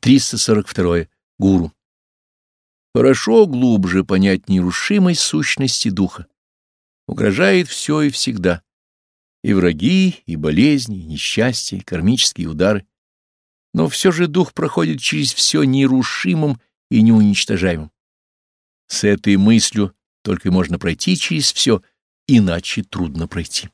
342. Гуру. Хорошо глубже понять нерушимость сущности духа. Угрожает все и всегда. И враги, и болезни, и несчастья, и кармические удары. Но все же дух проходит через все нерушимым и неуничтожаемым. С этой мыслью только можно пройти через все, иначе трудно пройти.